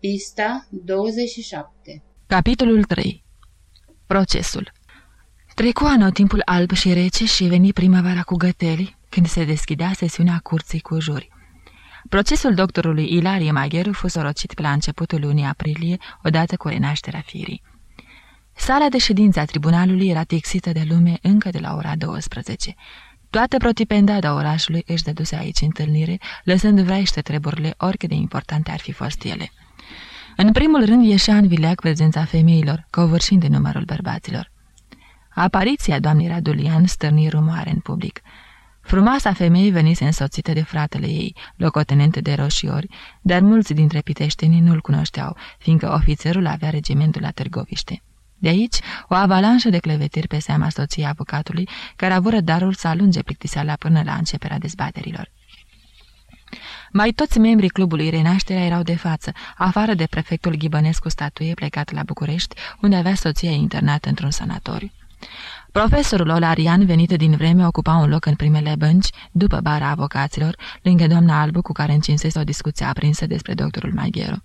Pista 27 Capitolul 3 Procesul Trecu anotimpul alb și rece și veni primăvara cu găteli, când se deschidea sesiunea curții cu juri. Procesul doctorului Ilarie Magheru fost orocit pe la începutul lunii aprilie, odată cu renașterea firii. Sala de ședință a tribunalului era tixită de lume încă de la ora 12. Toată protipendada orașului își dăduse aici întâlnire, lăsând vraiște treburile oricât de importante ar fi fost ele. În primul rând ieșea în vileac prezența femeilor, covârșind de numărul bărbaților. Apariția doamnei Radulian stârni rumoare în public. Frumoasa femeie venise însoțită de fratele ei, locotenente de roșiori, dar mulți dintre piteștenii nu-l cunoșteau, fiindcă ofițerul avea regimentul la Târgoviște. De aici, o avalanșă de clevetiri pe seama soției avocatului, care avură darul să alunge plictiseala până la începerea dezbaterilor. Mai toți membrii clubului Renașterea erau de față, afară de prefectul Ghibănescu statuie plecat la București, unde avea soția internată într-un sanatoriu. Profesorul Olarian, venit din vreme, ocupa un loc în primele bănci, după bara avocaților, lângă doamna Albu, cu care încinsese o discuție aprinsă despre doctorul Maghiero.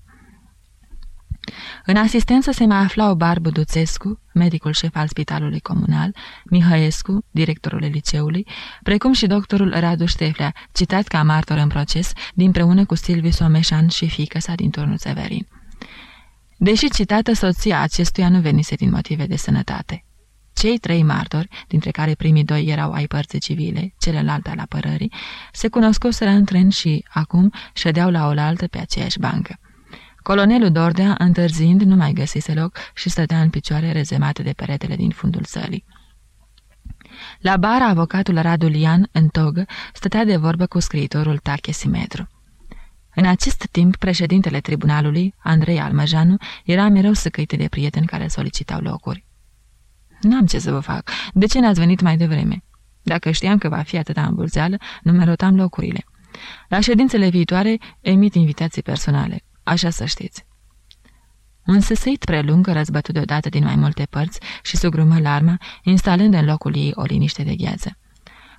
În asistență se mai aflau Barbu Duțescu, medicul șef al spitalului comunal, Mihăescu, directorul liceului, precum și doctorul Radu Șteflea, citat ca martor în proces, dinpreună cu Silviu Someșan și fiică sa din turnul Severin. Deși citată, soția acestuia nu venise din motive de sănătate. Cei trei martori, dintre care primii doi erau ai părții civile, celălalt al apărării, se cunoscuseră în tren și, acum, ședeau la oaltă pe aceeași bancă. Colonelul Dordea, întârziind, nu mai găsise loc și stătea în picioare rezemate de peretele din fundul sălii. La bara, avocatul Radulian, în togă, stătea de vorbă cu scriitorul Tache Simetru. În acest timp, președintele tribunalului, Andrei Almăjanu, era mereu săcăite de prieteni care solicitau locuri. N-am ce să vă fac. De ce n-ați venit mai devreme? Dacă știam că va fi atâta îmbulzeală, numerotam locurile. La ședințele viitoare emit invitații personale. Așa să știți. Un săsăit prelung răzbătut deodată din mai multe părți și sugrumă larma, instalând în locul ei o liniște de gheață.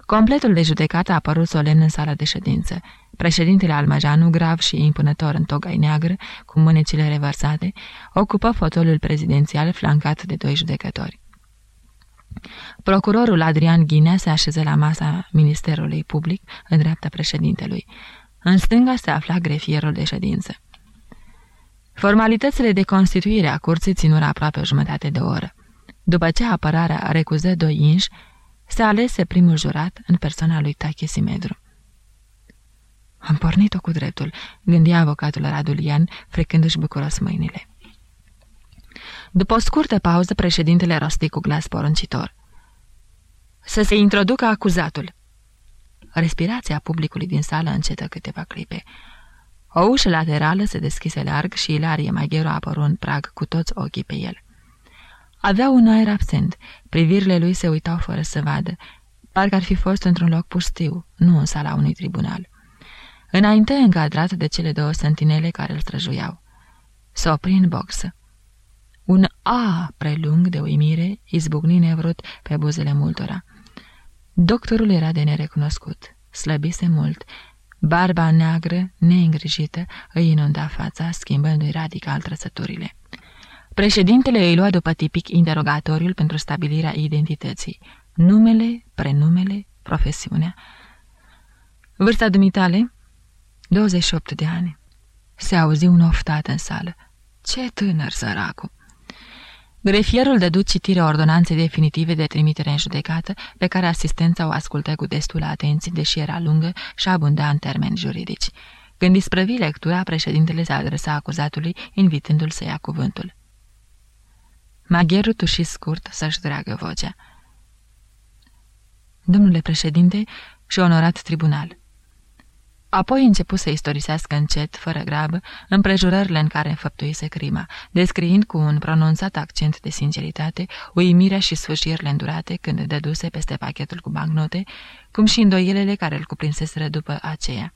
Completul de judecată a apărut solemn în sala de ședință. Președintele Almajanu, grav și impunător în togai neagră, cu mânecile revărsate, ocupă fotolul prezidențial flancat de doi judecători. Procurorul Adrian Ghinea se așeză la masa Ministerului Public, în dreapta președintelui. În stânga se afla grefierul de ședință. Formalitățile de constituire a curții ținură aproape o jumătate de oră. După ce apărarea recuză doi inși, se alese primul jurat în persoana lui Tache Simedru. Am pornit-o cu dreptul, gândea avocatul Radulian, frecându-și bucuros mâinile. După o scurtă pauză, președintele rosti cu glas poruncitor. Să se introducă acuzatul. Respirația publicului din sală încetă câteva clipe. O ușă laterală se deschise larg și Ilarie Magheru apăru în prag cu toți ochii pe el. Avea un aer absent, privirile lui se uitau fără să vadă, parcă ar fi fost într-un loc pustiu, nu în sala unui tribunal. Înainte încadrat de cele două sentinele care îl străjuiau. Se opri în boxă. Un A prelung de uimire izbucni nevrut pe buzele multora. Doctorul era de nerecunoscut, slăbise mult, Barba neagră, neîngrijită, îi inunda fața, schimbându-i radical trăsăturile. Președintele îi lua după tipic interogatoriul pentru stabilirea identității. Numele, prenumele, profesiunea. Vârsta dumitale? 28 de ani. Se auzi un oftat în sală. Ce tânăr, săracu! Grefierul dădu citire ordonanței definitive de trimitere în judecată, pe care asistența o ascultă cu destulă atenție, deși era lungă și abunda în termeni juridici. Când isprăvi lectura, președintele se adresa acuzatului, invitându-l să ia cuvântul. Magheru tuși scurt să-și dragă vocea. Domnule președinte și onorat tribunal, Apoi început să istorisească încet, fără grabă, împrejurările în care înfăptuise crima, descriind cu un pronunțat accent de sinceritate uimirea și sfârșirile îndurate când dăduse peste pachetul cu bancnote, cum și îndoielele care îl cuprinseseră după aceea.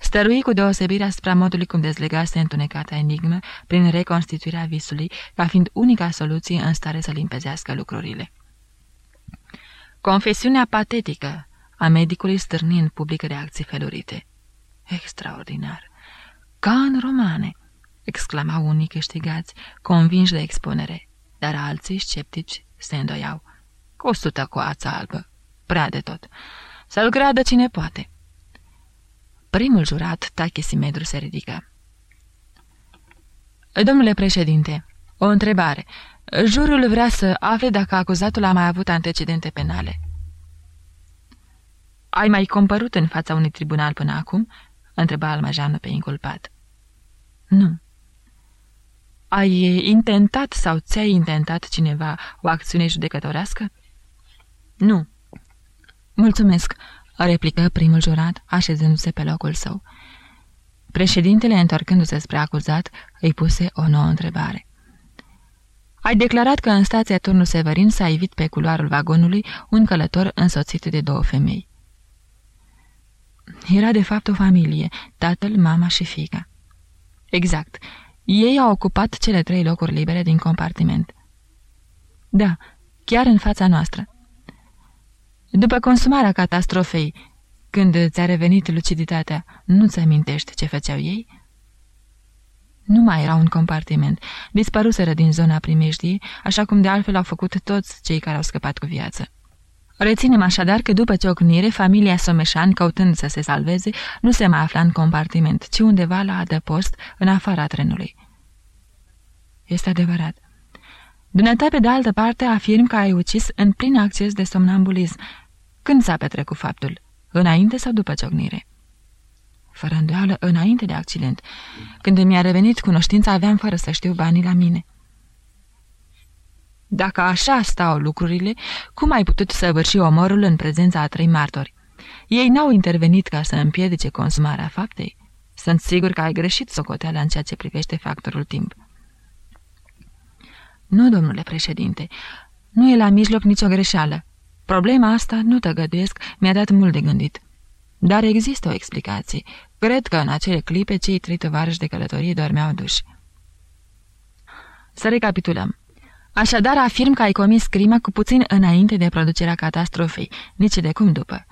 Stărui cu deosebire asupra modului cum dezlegase întunecata enigmă prin reconstituirea visului, ca fiind unica soluție în stare să limpezească lucrurile. Confesiunea patetică a medicului stârni în public reacții felurite. Extraordinar! Ca în romane! exclama unii câștigați, convinși de expunere, dar alții sceptici se îndoiau. Cu o sută coață albă, prea de tot. Să-l creadă cine poate. Primul jurat, Tachisimedru, se ridică. Domnule președinte, o întrebare. Jurul vrea să afle dacă acuzatul a mai avut antecedente penale. Ai mai compărut în fața unui tribunal până acum?" Întreba Almajanul pe inculpat. Nu. Ai intentat sau ți-ai intentat cineva o acțiune judecătorească? Nu. Mulțumesc, replică primul jurat, așezându-se pe locul său. Președintele, întorcându-se spre acuzat, îi puse o nouă întrebare. Ai declarat că în stația turnul Severin s-a ivit pe culoarul vagonului un călător însoțit de două femei. Era de fapt o familie, tatăl, mama și fica. Exact. Ei au ocupat cele trei locuri libere din compartiment. Da, chiar în fața noastră. După consumarea catastrofei, când ți-a revenit luciditatea, nu-ți amintești ce făceau ei? Nu mai era un compartiment. Dispăruseră din zona primejdiei, așa cum de altfel au făcut toți cei care au scăpat cu viață. Reținem așadar că după ciocnire, familia Someșan, căutând să se salveze, nu se mai afla în compartiment, ci undeva la adăpost, în afara trenului. Este adevărat. Dumneata, pe de altă parte, afirm că ai ucis în plin acces de somnambulism. Când s-a petrecut faptul? Înainte sau după ciocnire? Fără îndoială, înainte de accident. Când mi-a revenit cunoștința, aveam fără să știu banii la mine. Dacă așa stau lucrurile, cum ai putut săvârși omorul în prezența a trei martori? Ei n-au intervenit ca să împiedice consumarea faptei? Sunt sigur că ai greșit socoteala în ceea ce privește factorul timp. Nu, domnule președinte, nu e la mijloc nicio greșeală. Problema asta, nu tăgăduiesc, mi-a dat mult de gândit. Dar există o explicație. Cred că în acele clipe cei trei tovarăși de călătorie dormeau duși. Să recapitulăm. Așadar, afirm că ai comis crima cu puțin înainte de producerea catastrofei, nici de cum după.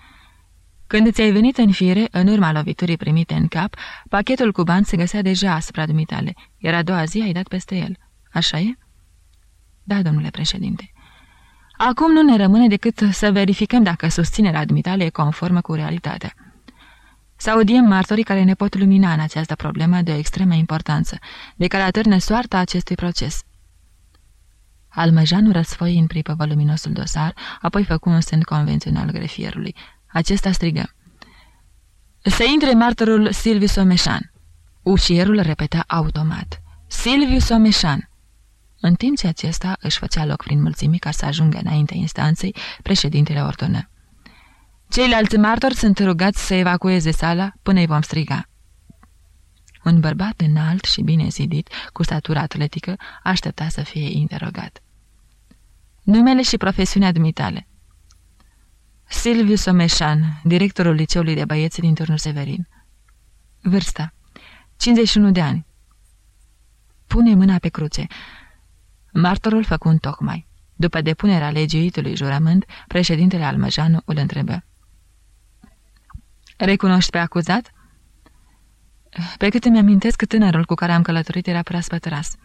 Când ți-ai venit în fire, în urma loviturii primite în cap, pachetul cu bani se găsea deja asupra dumitale, iar a doua zi ai dat peste el. Așa e? Da, domnule președinte. Acum nu ne rămâne decât să verificăm dacă susținerea dumitale e conformă cu realitatea. Să audiem martorii care ne pot lumina în această problemă de o extremă importanță, de care atârne soarta acestui proces. Almăjanu răsfoi în pripă voluminosul dosar, apoi făcu un semn convențional grefierului. Acesta strigă. Să intre martorul Silviu Someșan. Ușierul repeta automat. Silviu Someșan. În timp ce acesta își făcea loc prin mulțimi ca să ajungă înainte instanței, președintele ordonă. Ceilalți martori sunt rugați să evacueze sala până îi vom striga. Un bărbat înalt și bine zidit, cu statură atletică, aștepta să fie interogat. Numele și profesiunea dumitale Silviu Someșan, directorul liceului de băieți din turnul Severin Vârsta 51 de ani Pune mâna pe cruce Martorul făcu un tocmai. După depunerea legiuitului jurământ, președintele Almăjanu îl întrebă. Recunoști pe acuzat?" Pe cât îmi amintesc, tânărul cu care am călătorit era proaspăt ras.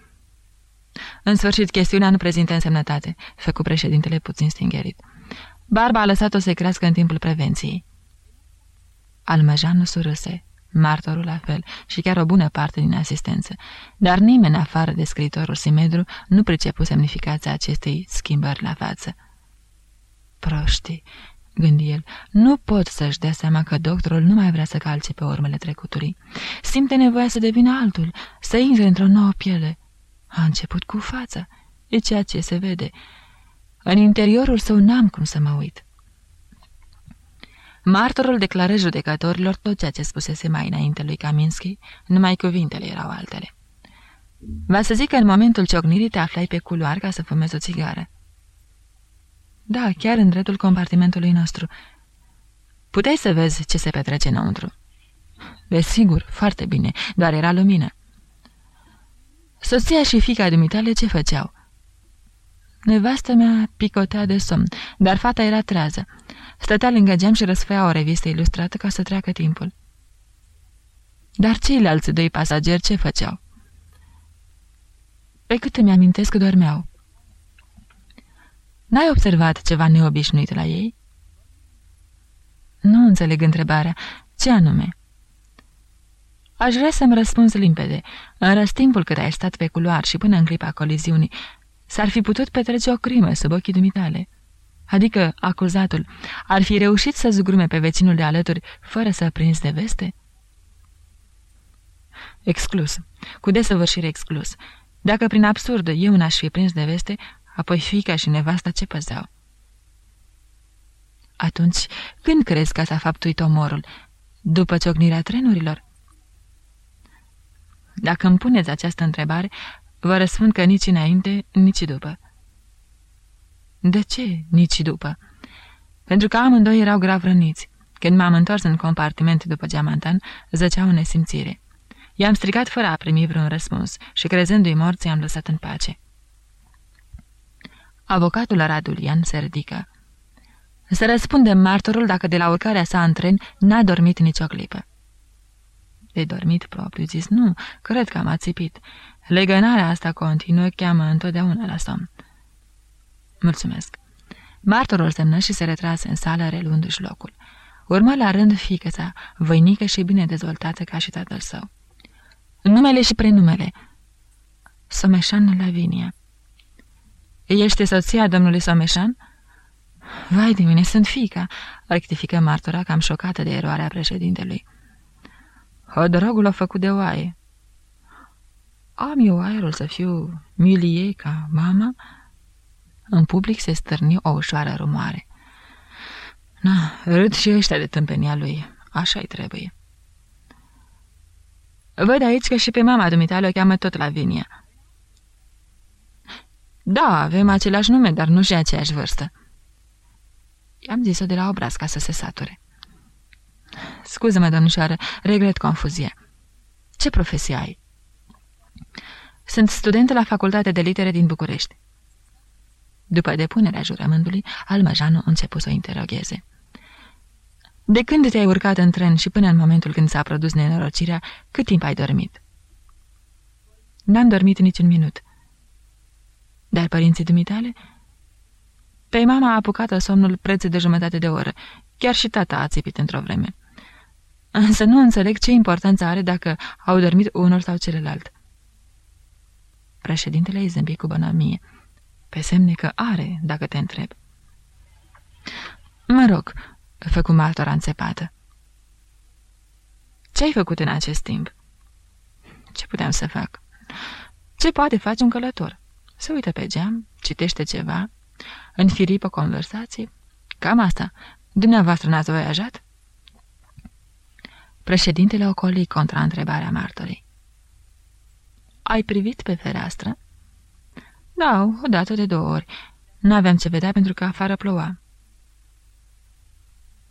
În sfârșit, chestiunea nu prezintă însemnătate, făcu președintele puțin stingerit. Barba a lăsat-o să crească în timpul prevenției. Almăjanu surâse, martorul la fel și chiar o bună parte din asistență, dar nimeni afară de scriitorul Simedru nu pricepu semnificația acestei schimbări la față. Proștii, gândi el, nu pot să-și dea seama că doctorul nu mai vrea să calce pe urmele trecutului. Simte nevoia să devină altul, să intre într-o nouă piele. A început cu fața, e ceea ce se vede. În interiorul său n-am cum să mă uit. Martorul declară judecătorilor tot ceea ce spusese mai înainte lui Kaminski, numai cuvintele erau altele. Va să zic că în momentul ciocnirii te aflai pe culoar ca să fumezi o țigară. Da, chiar în dreptul compartimentului nostru. Puteai să vezi ce se petrece înăuntru. Desigur, foarte bine, doar era lumină. Soția și fica dumitale ce făceau? Nevastă mea picotea de somn, dar fata era trează. Stătea lângă geam și răsfăia o revistă ilustrată ca să treacă timpul. Dar ceilalți doi pasageri ce făceau? Pe cât îmi amintesc că dormeau. N-ai observat ceva neobișnuit la ei?" Nu înțeleg întrebarea. Ce anume?" Aș vrea să-mi răspunzi limpede. În răstimpul cât ai stat pe culoar și până în clipa coliziunii, s-ar fi putut petrece o crimă sub ochii dumitale. Adică acuzatul ar fi reușit să zgrume pe vecinul de alături fără să prins de veste? Exclus. Cu desăvârșire exclus. Dacă prin absurd eu n-aș fi prins de veste, apoi fica și nevasta ce păzeau? Atunci, când crezi că s-a faptuit omorul? După ciocnirea trenurilor? Dacă îmi puneți această întrebare, vă răspund că nici înainte, nici după. De ce nici după? Pentru că amândoi erau grav răniți. Când m-am întors în compartiment după geamantan, zăceau în nesimțire. I-am strigat fără a primi vreun răspuns și, crezându-i morți, i-am lăsat în pace. Avocatul Radulian se ridică. Să răspundem martorul dacă de la urcarea sa în tren n-a dormit nicio clipă. De dormit propriu zis, nu, cred că am ațipit. Legănarea asta continuă cheamă întotdeauna la somn. Mulțumesc. Martorul semnă și se retrase în sală reluându-și locul. Urmă la rând fiică sa, voinică și bine dezvoltată ca și tatăl său. Numele și prenumele. Someșan Lavinia. Ești soția domnului Someșan? Vai de mine, sunt fica, rectifică martora cam șocată de eroarea președintelui. Hodrogul a făcut de oaie. Am eu aerul să fiu milie ca mama? În public se stârni o ușoară rumoare. Na, râd și ăștia de tâmpenia lui. Așa-i trebuie. Văd aici că și pe mama dumitale o cheamă tot Lavinia. Da, avem același nume, dar nu și aceeași vârstă. I-am zis-o de la obraz ca să se sature. Scuză-mă, domnișoară, regret confuzia. Ce profesie ai? Sunt student la Facultatea de Litere din București. După depunerea jurământului, Almăjanu început să o interogheze. De când te-ai urcat în tren și până în momentul când s-a produs nenorocirea, cât timp ai dormit? N-am dormit niciun minut. Dar părinții dumitale? Pe mama a apucat-o somnul preț de jumătate de oră. Chiar și tata a țipit într-o vreme. Însă nu înțeleg ce importanță are dacă au dormit unul sau celălalt. Președintele îi zâmbi cu bănămie. Pe semne că are, dacă te întreb. Mă rog, făcu martora înțepată. Ce ai făcut în acest timp? Ce puteam să fac? Ce poate face un călător? Se uită pe geam, citește ceva, înfiripă conversații. Cam asta. Dumneavoastră n-ați voiajat? Președintele ocoli contra întrebarea martorii. Ai privit pe fereastră? Da, o dată de două ori. Nu aveam ce vedea pentru că afară ploua.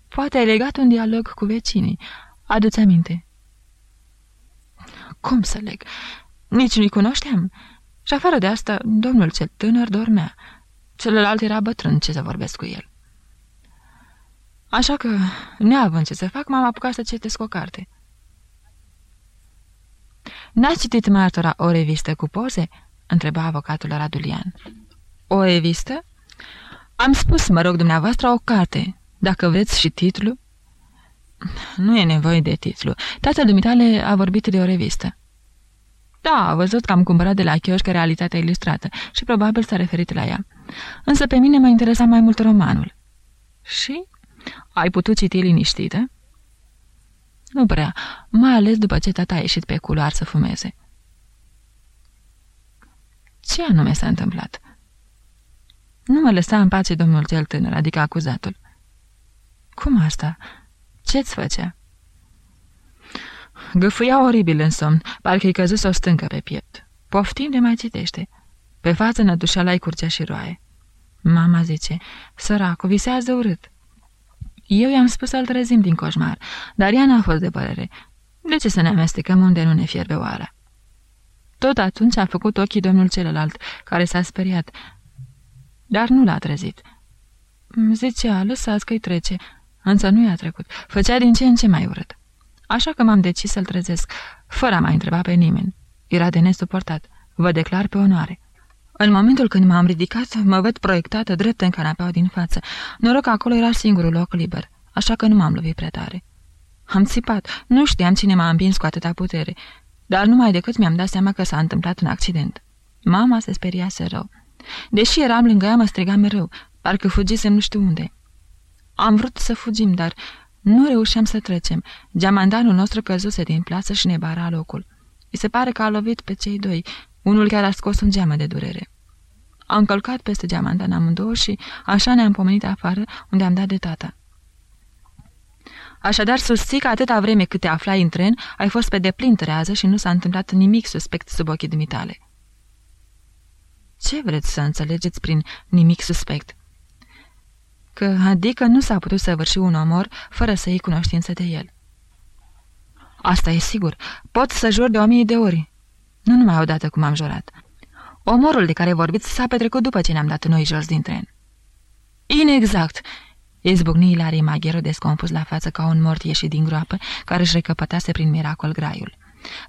Poate ai legat un dialog cu vecinii. Adu-ți aminte. Cum să leg? Nici nu-i cunoșteam. Și afară de asta, domnul cel tânăr dormea. Celălalt era bătrân, ce să vorbesc cu el. Așa că, neavând ce să fac, m-am apucat să citesc o carte. N-ați citit martora o revistă cu poze?" întreba avocatul Radulian. O revistă?" Am spus, mă rog, dumneavoastră, o carte. Dacă vreți și titlu?" Nu e nevoie de titlu. Tatăl dumitale a vorbit de o revistă." Da, a văzut că am cumpărat de la chioșcă realitatea ilustrată și probabil s-a referit la ea. Însă pe mine m-a interesat mai mult romanul." Și?" Ai putut citi liniștită?" Nu prea, mai ales după ce tata a ieșit pe culoar să fumeze." Ce anume s-a întâmplat?" Nu mă lăsa în pace domnul cel tânăr, adică acuzatul." Cum asta? Ce-ți făcea?" Gâfâia oribil în somn, parcă-i căzut o stâncă pe piept. Poftim de mai citește. Pe față nădușeala-i curcea și roaie. Mama zice, săracu, visează urât. Eu i-am spus să-l trezim din coșmar, dar ea n-a fost de părere. De ce să ne amestecăm unde nu ne fierbe oara? Tot atunci a făcut ochii domnul celălalt, care s-a speriat, dar nu l-a trezit. Zicea, lăsați că-i trece, însă nu i-a trecut. Făcea din ce în ce mai urât. Așa că m-am decis să-l trezesc, fără a mai întreba pe nimeni. Era de nesuportat. Vă declar pe onoare. În momentul când m-am ridicat, mă văd proiectată drept în canapeaua din față. Noroc că acolo era singurul loc liber, așa că nu m-am lovit prea tare. Am țipat, nu știam cine m-a împins cu atâta putere, dar numai decât mi-am dat seama că s-a întâmplat un accident. Mama se speriase rău. Deși eram lângă ea, mă striga mereu, parcă fugisem nu știu unde. Am vrut să fugim, dar nu reușeam să trecem. Geamandanul nostru căzuse din plasă și ne bara locul. I se pare că a lovit pe cei doi. Unul chiar a scos un geamă de durere. Am călcat peste geamandan amândouă și așa ne-am pomenit afară, unde am dat de tata. Așadar, susții că atâta vreme cât te aflai în tren, ai fost pe deplin trează și nu s-a întâmplat nimic suspect sub ochii dumitale. Ce vreți să înțelegeți prin nimic suspect? Că, adică nu s-a putut săvârși un omor fără să iei cunoștință de el. Asta e sigur. Pot să jur de o mie de ori. Nu numai odată cum am jurat. Omorul de care vorbiți s-a petrecut după ce ne-am dat noi jos din tren. Inexact! Izbucni Ilarii Maghiero descompus la față ca un mort ieșit din groapă, care își recăpătase prin miracol graiul.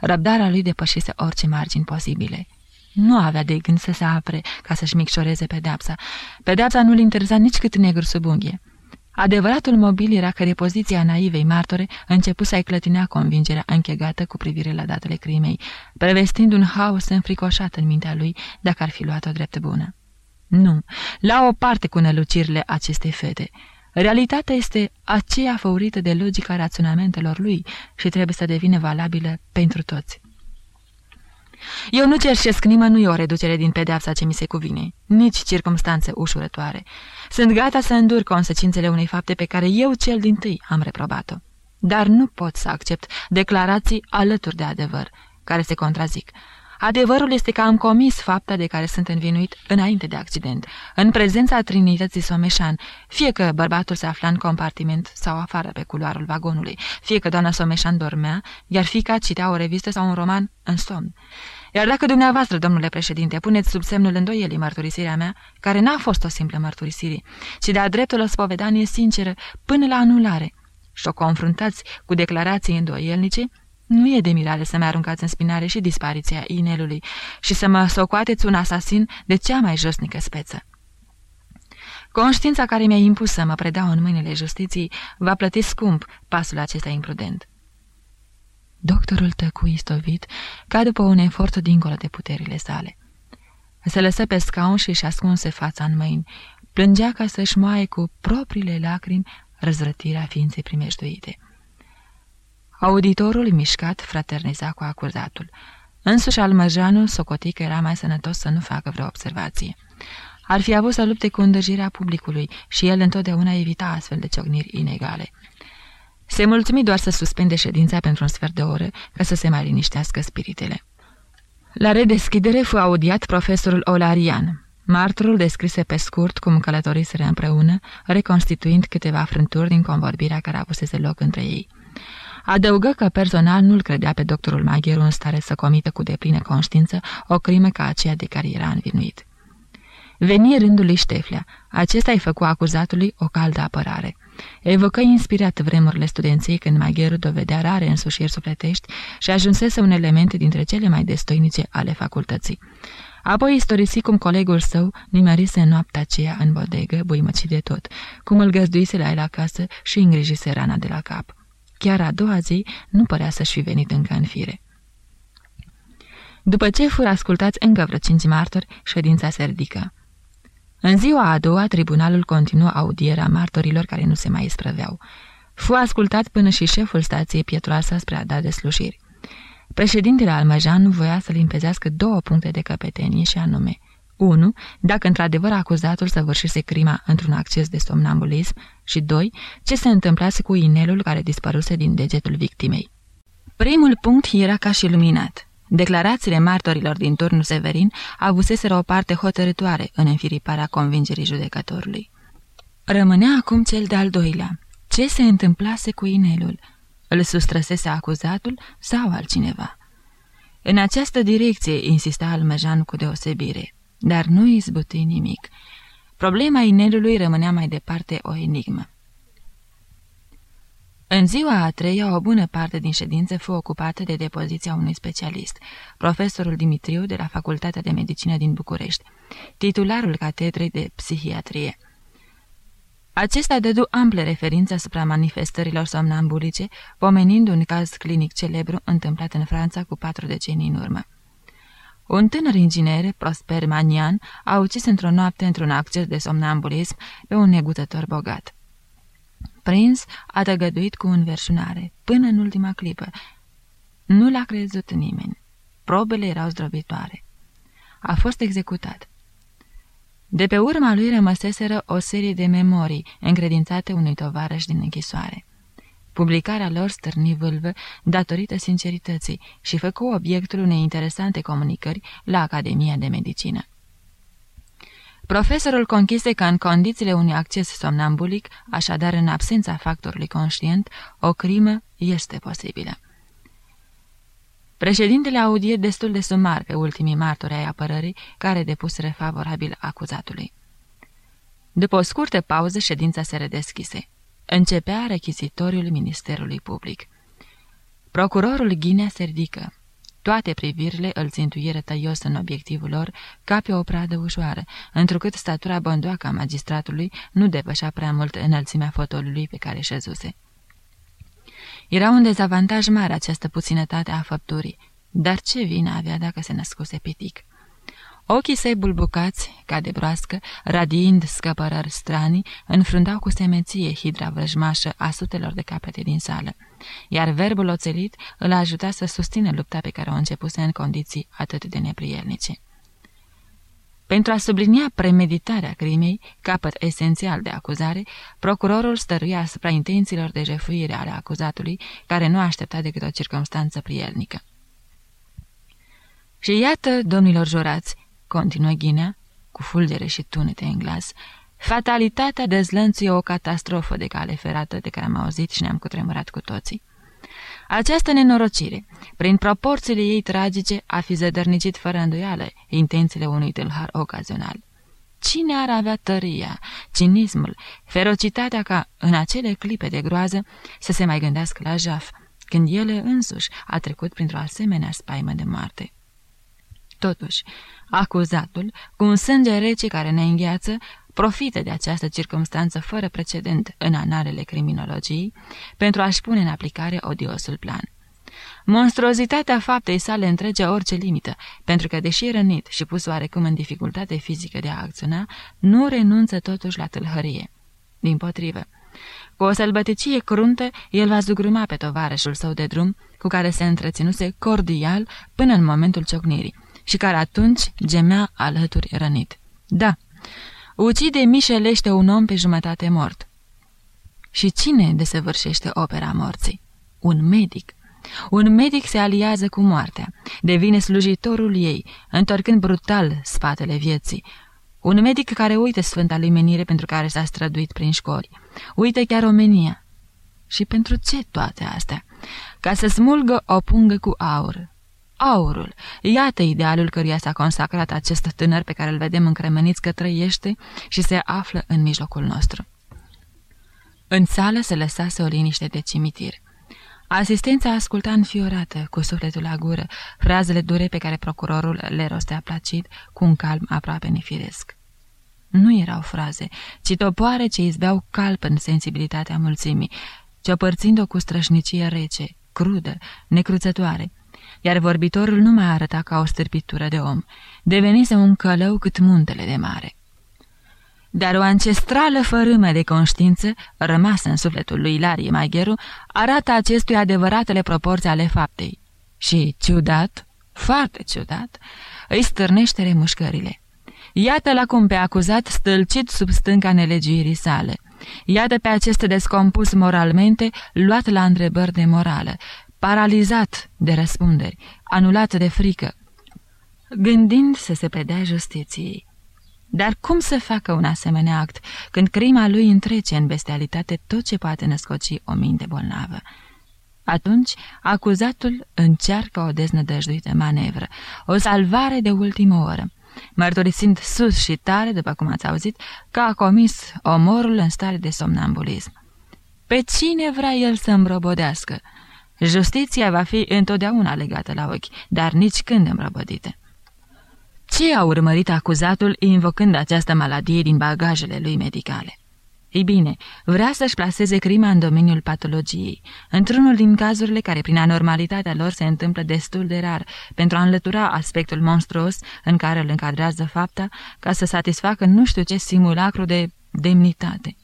Răbdarea lui depășise orice margini posibile. Nu avea de gând să se apre ca să-și micșoreze pedeapsa. Pedeapsa nu-l interesa nici cât negru sub unghie. Adevăratul mobil era că repoziția naivei martore început să-i clătinea convingerea închegată cu privire la datele crimei, prevestind un haos înfricoșat în mintea lui dacă ar fi luat-o drept bună. Nu, la o parte cu nălucirile acestei fete. Realitatea este aceea făurită de logica raționamentelor lui și trebuie să devină valabilă pentru toți. Eu nu cerșesc nimănui o reducere din pedeapsa ce mi se cuvine, nici circumstanțe ușurătoare. Sunt gata să îndur consecințele unei fapte pe care eu cel din tâi am reprobat-o. Dar nu pot să accept declarații alături de adevăr, care se contrazic. Adevărul este că am comis fapta de care sunt învinuit înainte de accident, în prezența Trinității Someșan, fie că bărbatul se afla în compartiment sau afară pe culoarul vagonului, fie că doamna Someșan dormea, iar fica citea o revistă sau un roman în somn. Iar dacă dumneavoastră, domnule președinte, puneți sub semnul îndoielii mărturisirea mea, care n-a fost o simplă mărturisire, ci de-a dreptul o spovedanie sinceră până la anulare, și o confruntați cu declarații îndoielnice, nu e de mirare să-mi aruncați în spinare și dispariția inelului și să mă socoateți un asasin de cea mai josnică speță. Conștiința care mi-a impus să mă predau în mâinile justiției va plăti scump pasul acesta imprudent. Doctorul tăcu istovit, ca după un efort dincolo de puterile sale. Se lăsă pe scaun și își ascunse fața în mâini. Plângea ca să-și moaie cu propriile lacrimi răzrătirea ființei primejduite. Auditorul mișcat fraterniza cu acuzatul. Însuși Almăjanu socoti că era mai sănătos să nu facă vreo observație. Ar fi avut să lupte cu îndrăjirea publicului și el întotdeauna evita astfel de ciocniri inegale. Se mulțumi doar să suspende ședința pentru un sfert de oră ca să se mai liniștească spiritele. La redeschidere fu audiat profesorul Olarian. Martorul descrise pe scurt cum călătoriseră împreună, reconstituind câteva frânturi din convorbirea care avusese loc între ei. Adăugă că personal nu-l credea pe doctorul Magheru în stare să comită cu deplină conștiință o crimă ca aceea de care era învinuit. Veni rândul lui Șteflea. Acesta îi făcu acuzatului o caldă apărare. Evocă inspirat vremurile studenției când Magheru dovedea rare însușiri sufletești și ajunsese un element dintre cele mai destoinice ale facultății. Apoi istorisi cum colegul său nimerise în noaptea aceea în bodegă, buimăcii de tot, cum îl găzduise la el acasă și îngrijise rana de la cap. Chiar a doua zi nu părea să-și fi venit încă în fire. După ce fură ascultați încă vreo cinci martori, ședința se ridică. În ziua a doua, tribunalul continuă audierea martorilor care nu se mai isprăveau. Fu ascultat până și șeful stației Pietroasa spre a da deslușiri. Președintele Almăjan voia să limpezească două puncte de căpetenie și anume 1. Dacă într-adevăr acuzatul săvârșise crima într-un acces de somnambulism și 2. Ce se întâmplase cu inelul care dispăruse din degetul victimei. Primul punct era ca și luminat. Declarațiile martorilor din turnul Severin avuseseră o parte hotărătoare în înfiriparea convingerii judecătorului. Rămânea acum cel de-al doilea. Ce se întâmplase cu inelul? Îl sustrăsese acuzatul sau altcineva? În această direcție insista Almejan cu deosebire, dar nu izbuti nimic. Problema inelului rămânea mai departe o enigmă. În ziua a treia, o bună parte din ședință fu ocupată de depoziția unui specialist, profesorul Dimitriu de la Facultatea de Medicină din București, titularul catedrei de psihiatrie. Acesta dădu ample referințe asupra manifestărilor somnambulice, pomenind un caz clinic celebru întâmplat în Franța cu patru decenii în urmă. Un tânăr inginer, Prosper Manian, a ucis într-o noapte într-un acces de somnambulism pe un negutător bogat. Prins a tăgăduit cu înverșunare, până în ultima clipă. Nu l-a crezut nimeni. Probele erau zdrobitoare. A fost executat. De pe urma lui rămăseseră o serie de memorii încredințate unui tovarăș din închisoare. Publicarea lor stârni vâlvă datorită sincerității și făcu obiectul unei interesante comunicări la Academia de Medicină. Profesorul conchise că în condițiile unui acces somnambulic, așadar în absența factorului conștient, o crimă este posibilă. Președintele audiet destul de sumar pe ultimii martori ai apărării care depusere favorabil acuzatului. După o scurtă pauză, ședința se redeschise. Începea rechizitoriul Ministerului Public. Procurorul Ghinea se ridică. Toate privirile îl țintuieră tăios în obiectivul lor, ca pe o pradă ușoară, întrucât statura bondoacă a magistratului nu depășea prea mult înălțimea fotolului pe care șezuse. Era un dezavantaj mare această puținătate a făpturii, dar ce vină avea dacă se născuse pitic? Ochii săi bulbucați, ca de broască, radiind scăpărări stranii, înfrundau cu semeție hidra vrăjmașă a sutelor de capete din sală, iar verbul oțelit îl ajuta să susțină lupta pe care o începuse în condiții atât de neprielnice. Pentru a sublinia premeditarea crimei, capăt esențial de acuzare, procurorul stăruia asupra intențiilor de jefuire ale acuzatului, care nu aștepta decât o circunstanță prielnică. Și iată, domnilor jurați, continuă Ghinea, cu fulgere și tunete în glas, fatalitatea dezlănțuie o catastrofă de cale ferată de care am auzit și ne-am cutremurat cu toții. Această nenorocire, prin proporțiile ei tragice, a fi zădărnicit fără îndoială intențiile unui tâlhar ocazional. Cine ar avea tăria, cinismul, ferocitatea ca, în acele clipe de groază, să se mai gândească la jaf, când ele însuși a trecut printr-o asemenea spaimă de moarte? Totuși, acuzatul, cu un sânge rece care ne îngheață, profită de această circunstanță fără precedent în analele criminologiei pentru a-și pune în aplicare odiosul plan. Monstruozitatea faptei sale întrege orice limită, pentru că, deși rănit și pus oarecum în dificultate fizică de a acționa, nu renunță totuși la tâlhărie. Din potrivă, cu o sălbăticie cruntă, el va zugruma pe tovarășul său de drum, cu care se întreținuse cordial până în momentul ciocnirii, și care atunci gemea alături rănit. Da, ucide mișelește un om pe jumătate mort. Și cine desăvârșește opera morții? Un medic. Un medic se aliază cu moartea, devine slujitorul ei, întorcând brutal spatele vieții. Un medic care uită sfânta lui menire pentru care s-a străduit prin școli. Uită chiar omenia. Și pentru ce toate astea? Ca să smulgă o pungă cu aur, aurul. Iată idealul căruia s-a consacrat acest tânăr pe care îl vedem încremeniți că trăiește și se află în mijlocul nostru. În sală se lăsase o liniște de cimitir. Asistența asculta înfiorată, cu sufletul la gură, frazele dure pe care procurorul le rostea placid, cu un calm aproape nefiresc. Nu erau fraze, ci topoare ce izbeau calp în sensibilitatea mulțimii, ciopărțind-o cu strășnicie rece, crudă, necruțătoare, iar vorbitorul nu mai arăta ca o stârpitură de om, devenise un călău cât muntele de mare. Dar o ancestrală fărâmă de conștiință, rămasă în sufletul lui Ilarie Magheru, arată acestui adevăratele proporții ale faptei. Și, ciudat, foarte ciudat, îi stârnește remușcările. Iată-l cum pe acuzat stâlcit sub stânca nelegiuirii sale. Iată pe acest descompus moralmente, luat la întrebări de morală, paralizat de răspunderi, anulat de frică, gândind să se predea justiției. Dar cum să facă un asemenea act când crima lui întrece în bestialitate tot ce poate născoci o minte bolnavă? Atunci, acuzatul încearcă o deznădăjduită manevră, o salvare de ultimă oră, mărturisind sus și tare, după cum ați auzit, că a comis omorul în stare de somnambulism. Pe cine vrea el să îmbrăbodească? Justiția va fi întotdeauna legată la ochi, dar nici când îmbrăbădită. Ce a urmărit acuzatul invocând această maladie din bagajele lui medicale? Ei bine, vrea să-și placeze crima în domeniul patologiei, într-unul din cazurile care prin anormalitatea lor se întâmplă destul de rar, pentru a înlătura aspectul monstruos în care îl încadrează fapta, ca să satisfacă nu știu ce simulacru de demnitate.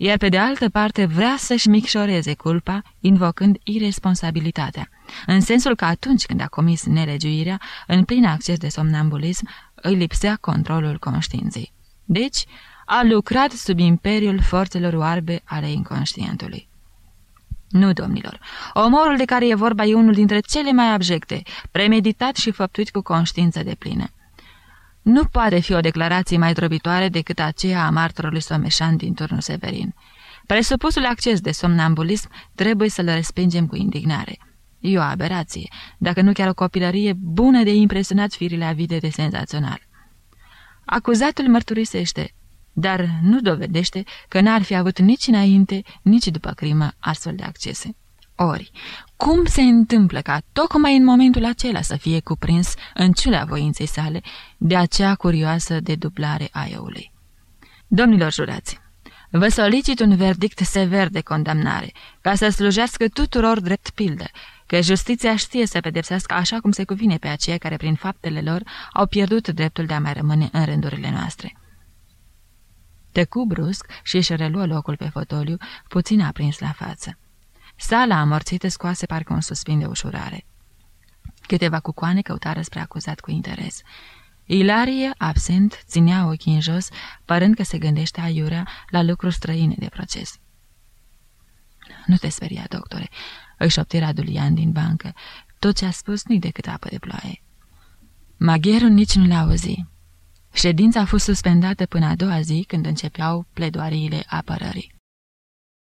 Iar pe de altă parte vrea să-și micșoreze culpa, invocând irresponsabilitatea, în sensul că atunci când a comis nelegiuirea, în plin acces de somnambulism, îi lipsea controlul conștiinței. Deci, a lucrat sub imperiul forțelor oarbe ale inconștientului. Nu, domnilor, omorul de care e vorba e unul dintre cele mai abjecte, premeditat și făptuit cu conștiință de plină. Nu poate fi o declarație mai drobitoare decât aceea a martorului someșan din turnul Severin. Presupusul acces de somnambulism trebuie să-l respingem cu indignare. E o aberație, dacă nu chiar o copilărie bună de impresionat firile avide de senzațional. Acuzatul mărturisește, dar nu dovedește că n-ar fi avut nici înainte, nici după crimă astfel de accese. Ori, cum se întâmplă ca tocmai în momentul acela să fie cuprins în ciulea voinței sale de acea curioasă dedublare a eului? Domnilor jurați, vă solicit un verdict sever de condamnare, ca să slujească tuturor drept pildă, că justiția știe să pedepsească așa cum se cuvine pe aceia care prin faptele lor au pierdut dreptul de a mai rămâne în rândurile noastre. Tăcu brusc și își reluă locul pe fotoliu, puțin aprins la față. Sala amorțită scoase parcă un suspin de ușurare. Câteva cucoane căutară spre acuzat cu interes. Ilarie, absent, ținea ochii în jos, părând că se gândește aiurea la lucruri străine de proces. Nu te speria, doctore," își șopti Radulian din bancă. Tot ce a spus nu-i decât apă de ploaie." Magherul nici nu l-a auzit. Ședința a fost suspendată până a doua zi, când începeau pledoariile apărării.